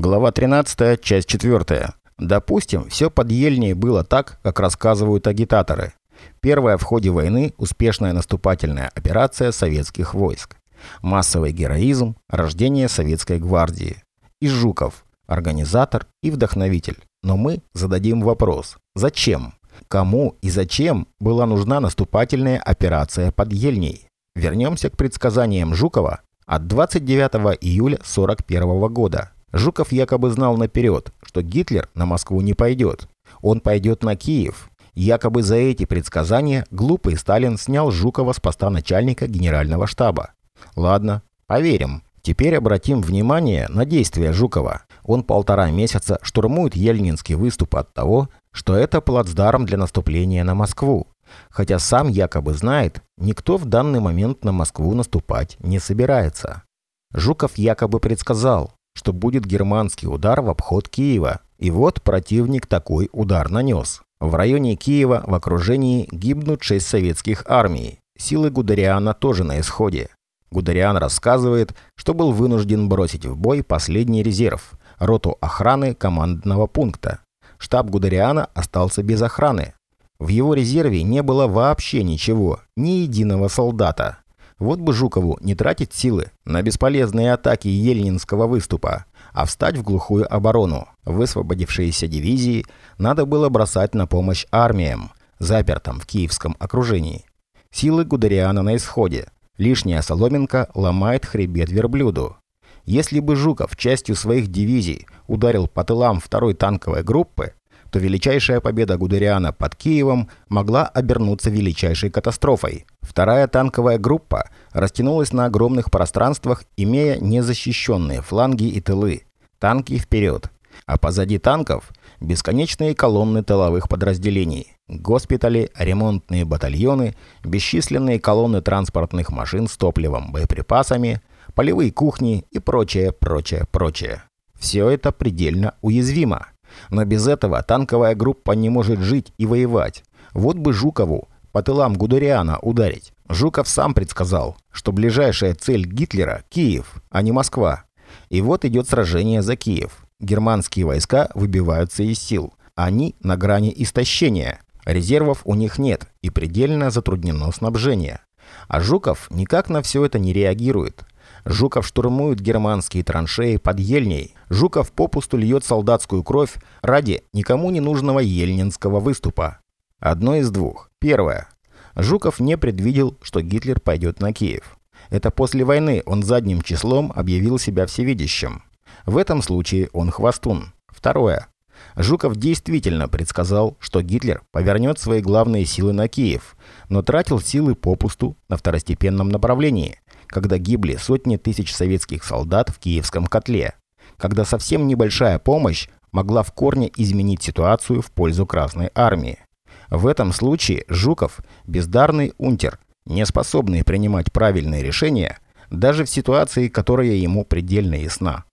Глава 13, часть 4. Допустим, все под Ельней было так, как рассказывают агитаторы. Первая в ходе войны успешная наступательная операция советских войск. Массовый героизм, рождение советской гвардии. И Жуков, организатор и вдохновитель. Но мы зададим вопрос. Зачем? Кому и зачем была нужна наступательная операция под Ельней? Вернемся к предсказаниям Жукова от 29 июля 1941 года. Жуков якобы знал наперед, что Гитлер на Москву не пойдет. Он пойдет на Киев. Якобы за эти предсказания глупый Сталин снял Жукова с поста начальника генерального штаба. Ладно, поверим. Теперь обратим внимание на действия Жукова. Он полтора месяца штурмует Ельнинский выступ от того, что это плацдарм для наступления на Москву. Хотя сам якобы знает, никто в данный момент на Москву наступать не собирается. Жуков якобы предсказал, что будет германский удар в обход Киева. И вот противник такой удар нанес. В районе Киева в окружении гибнут шесть советских армий. Силы Гудериана тоже на исходе. Гудериан рассказывает, что был вынужден бросить в бой последний резерв – роту охраны командного пункта. Штаб Гудериана остался без охраны. В его резерве не было вообще ничего, ни единого солдата. Вот бы Жукову не тратить силы на бесполезные атаки Ельнинского выступа, а встать в глухую оборону. Высвободившиеся дивизии надо было бросать на помощь армиям, запертым в киевском окружении. Силы Гудериана на исходе. Лишняя соломинка ломает хребет верблюду. Если бы Жуков частью своих дивизий ударил по тылам второй танковой группы, то величайшая победа Гудериана под Киевом могла обернуться величайшей катастрофой. Вторая танковая группа растянулась на огромных пространствах, имея незащищенные фланги и тылы. Танки вперед. А позади танков – бесконечные колонны тыловых подразделений. Госпитали, ремонтные батальоны, бесчисленные колонны транспортных машин с топливом, боеприпасами, полевые кухни и прочее, прочее, прочее. Все это предельно уязвимо. Но без этого танковая группа не может жить и воевать. Вот бы Жукову по тылам Гудериана ударить. Жуков сам предсказал, что ближайшая цель Гитлера – Киев, а не Москва. И вот идет сражение за Киев. Германские войска выбиваются из сил. Они на грани истощения. Резервов у них нет и предельно затруднено снабжение. А Жуков никак на все это не реагирует. Жуков штурмует германские траншеи под Ельней. Жуков попусту льет солдатскую кровь ради никому не нужного ельнинского выступа. Одно из двух. Первое. Жуков не предвидел, что Гитлер пойдет на Киев. Это после войны он задним числом объявил себя всевидящим. В этом случае он хвостун. Второе. Жуков действительно предсказал, что Гитлер повернет свои главные силы на Киев, но тратил силы попусту на второстепенном направлении, когда гибли сотни тысяч советских солдат в Киевском котле, когда совсем небольшая помощь могла в корне изменить ситуацию в пользу Красной Армии. В этом случае Жуков – бездарный унтер, не способный принимать правильные решения даже в ситуации, которая ему предельно ясна.